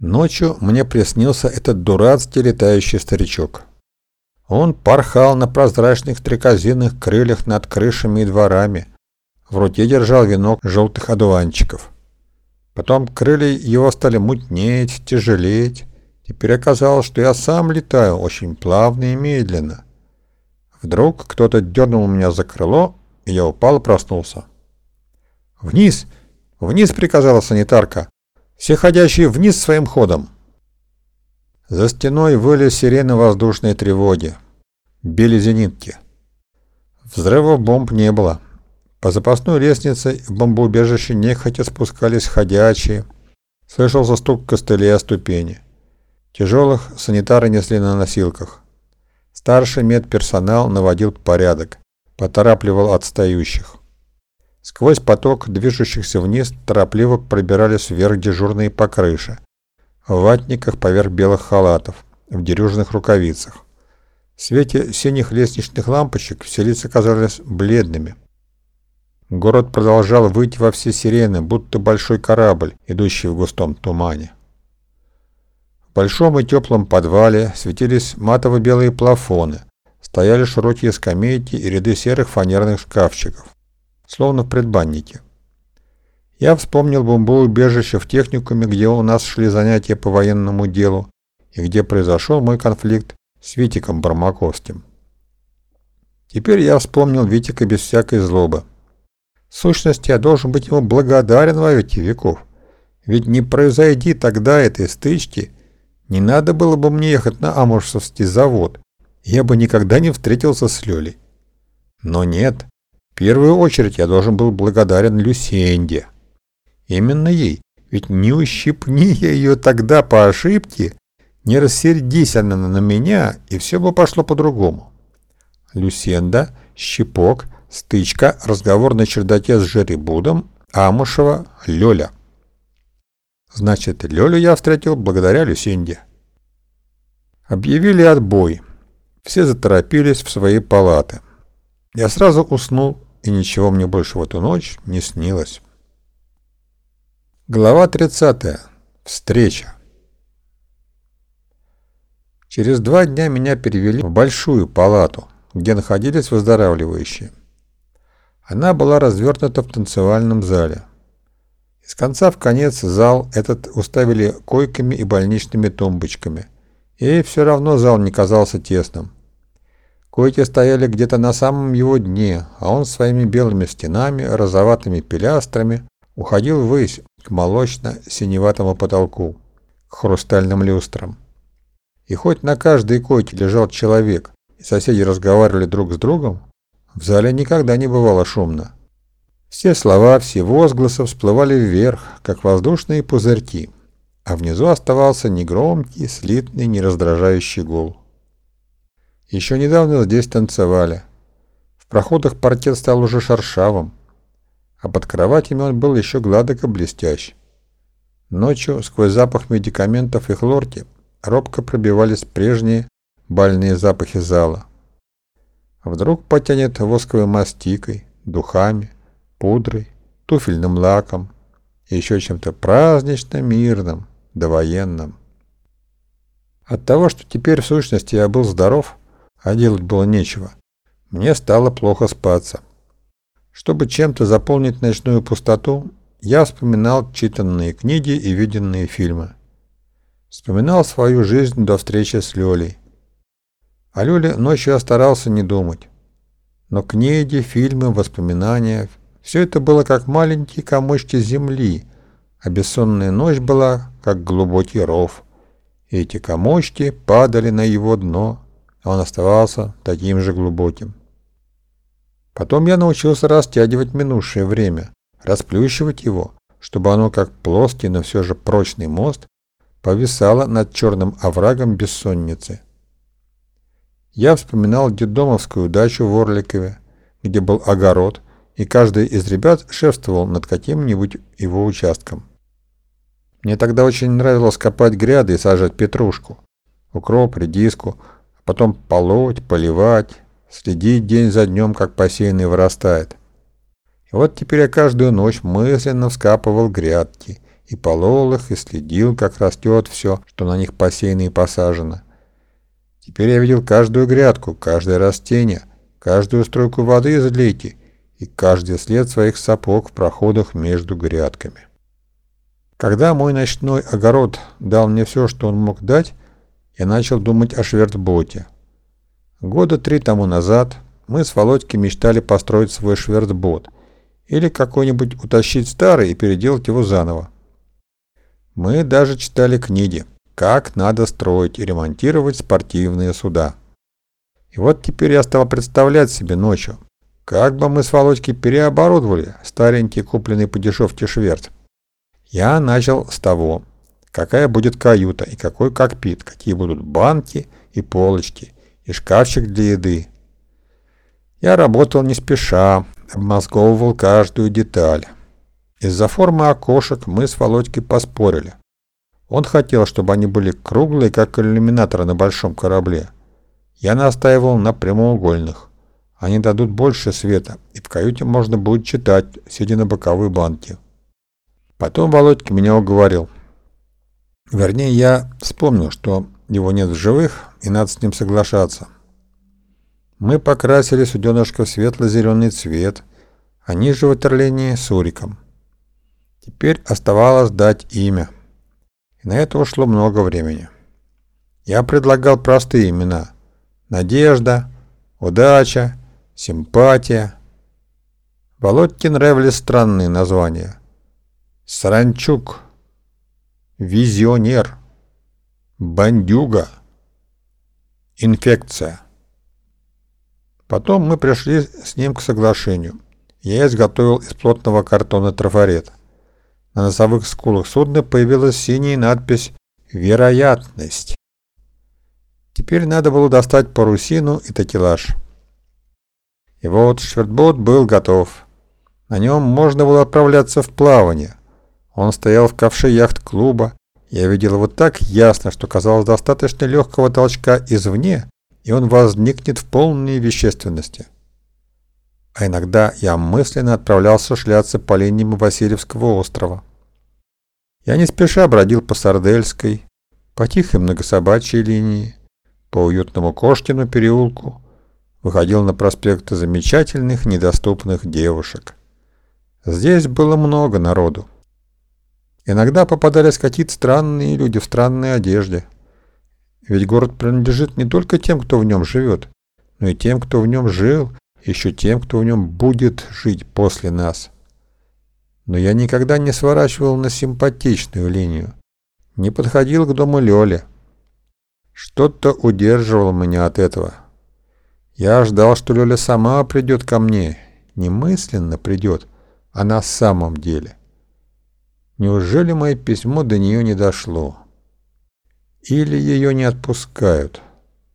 Ночью мне приснился этот дурацкий летающий старичок. Он порхал на прозрачных стрекозиных крыльях над крышами и дворами. В руке держал венок желтых одуванчиков. Потом крылья его стали мутнеть, тяжелеть. Теперь оказалось, что я сам летаю очень плавно и медленно. Вдруг кто-то дернул меня за крыло, и я упал и проснулся. «Вниз! Вниз!» — приказала санитарка. «Все ходящие вниз своим ходом!» За стеной выли сирены воздушной тревоги. Били зенитки. Взрывов бомб не было. По запасной лестнице в бомбоубежище нехотя спускались ходячие. Слышался стук костылей о ступени. Тяжелых санитары несли на носилках. Старший медперсонал наводил порядок, поторапливал отстающих. Сквозь поток движущихся вниз торопливо пробирались вверх дежурные по крыше, в ватниках поверх белых халатов, в дерюжных рукавицах. В свете синих лестничных лампочек все лица казались бледными. Город продолжал выйти во все сирены, будто большой корабль, идущий в густом тумане. В большом и теплом подвале светились матово-белые плафоны, стояли широкие скамейки и ряды серых фанерных шкафчиков, словно в предбаннике. Я вспомнил бомбоубежище в техникуме, где у нас шли занятия по военному делу, и где произошел мой конфликт с Витиком Бармаковским. Теперь я вспомнил Витика без всякой злобы. В сущности, я должен быть ему благодарен во веки веков. Ведь не произойди тогда этой стычки, не надо было бы мне ехать на Амурсовский завод, я бы никогда не встретился с Лёлей. Но нет, первую очередь я должен был благодарен Люсенде. Именно ей, ведь не ущипни я ее тогда по ошибке, не рассердись она на меня, и все бы пошло по-другому. Люсенда, щипок, стычка, разговор на чердаке с Жеребудом, Амушева, Лёля. Значит, Лёлю я встретил благодаря Люсенде. Объявили отбой. Все заторопились в свои палаты. Я сразу уснул, и ничего мне больше в эту ночь не снилось. Глава 30. Встреча. Через два дня меня перевели в большую палату, где находились выздоравливающие. Она была развернута в танцевальном зале. Из конца в конец зал этот уставили койками и больничными тумбочками. И все равно зал не казался тесным. Койки стояли где-то на самом его дне, а он своими белыми стенами, розоватыми пилястрами уходил ввысь к молочно-синеватому потолку, к хрустальным люстрам. И хоть на каждой койке лежал человек, и соседи разговаривали друг с другом, в зале никогда не бывало шумно. Все слова, все возгласы всплывали вверх, как воздушные пузырьки, а внизу оставался негромкий, слитный, нераздражающий гул. Еще недавно здесь танцевали. В проходах паркет стал уже шершавым, а под кроватями он был еще гладок и блестящ. Ночью, сквозь запах медикаментов и хлорки, робко пробивались прежние бальные запахи зала. Вдруг потянет восковой мастикой, духами, пудрой, туфельным лаком и еще чем-то празднично-мирным, довоенным. От того, что теперь в сущности я был здоров, а делать было нечего, мне стало плохо спаться. Чтобы чем-то заполнить ночную пустоту, я вспоминал читанные книги и виденные фильмы. Вспоминал свою жизнь до встречи с Лёлей. О Лёле ночью я старался не думать. Но книги, фильмы, воспоминания все это было как маленькие комочки земли, а бессонная ночь была как глубокий ров. И эти комочки падали на его дно, он оставался таким же глубоким. Потом я научился растягивать минувшее время, расплющивать его, чтобы оно, как плоский, но все же прочный мост, повисало над черным оврагом бессонницы. Я вспоминал детдомовскую дачу в Орликове, где был огород, и каждый из ребят шефствовал над каким-нибудь его участком. Мне тогда очень нравилось копать гряды и сажать петрушку, укроп, редиску, потом полоть, поливать, следить день за днем, как посеянный вырастает. И вот теперь я каждую ночь мысленно вскапывал грядки и полол их, и следил, как растет все, что на них посеяно и посажено. Теперь я видел каждую грядку, каждое растение, каждую стройку воды из лейки и каждый след своих сапог в проходах между грядками. Когда мой ночной огород дал мне все, что он мог дать, я начал думать о швертботе. Года три тому назад мы с Володькой мечтали построить свой швертбот или какой-нибудь утащить старый и переделать его заново. Мы даже читали книги, как надо строить и ремонтировать спортивные суда. И вот теперь я стал представлять себе ночью, как бы мы с Володькой переоборудовали старенький купленный по дешевке шверт. Я начал с того, какая будет каюта и какой кокпит, какие будут банки и полочки, и шкафчик для еды. Я работал не спеша, обмозговывал каждую деталь. Из-за формы окошек мы с Володькой поспорили. Он хотел, чтобы они были круглые, как иллюминаторы на большом корабле. Я настаивал на прямоугольных. Они дадут больше света, и в каюте можно будет читать, сидя на боковой банке. Потом Володька меня уговорил. Вернее, я вспомнил, что его нет в живых, и надо с ним соглашаться. Мы покрасили суденышко в светло-зеленый цвет, а ниже ватерлинии суриком. Теперь оставалось дать имя. И на это ушло много времени. Я предлагал простые имена. Надежда, удача, симпатия. Володьке нравились странные названия. Саранчук, визионер, бандюга, инфекция. Потом мы пришли с ним к соглашению. Я изготовил из плотного картона трафарет. На носовых скулах судна появилась синяя надпись «Вероятность». Теперь надо было достать парусину и такелаж. И вот швертбот был готов. На нем можно было отправляться в плавание. Он стоял в ковше яхт-клуба. Я видел его так ясно, что казалось достаточно легкого толчка извне, и он возникнет в полной вещественности. А иногда я мысленно отправлялся шляться по линиям Васильевского острова. Я не спеша бродил по Сардельской, по тихой многособачьей линии, по уютному Кошкину переулку, выходил на проспекты замечательных недоступных девушек. Здесь было много народу. Иногда попадались какие-то странные люди в странной одежде. Ведь город принадлежит не только тем, кто в нем живет, но и тем, кто в нем жил, еще тем, кто в нем будет жить после нас. Но я никогда не сворачивал на симпатичную линию, не подходил к дому Лёли. Что-то удерживало меня от этого. Я ждал, что Лёля сама придет ко мне, не мысленно придет, а на самом деле. Неужели мое письмо до нее не дошло? Или ее не отпускают?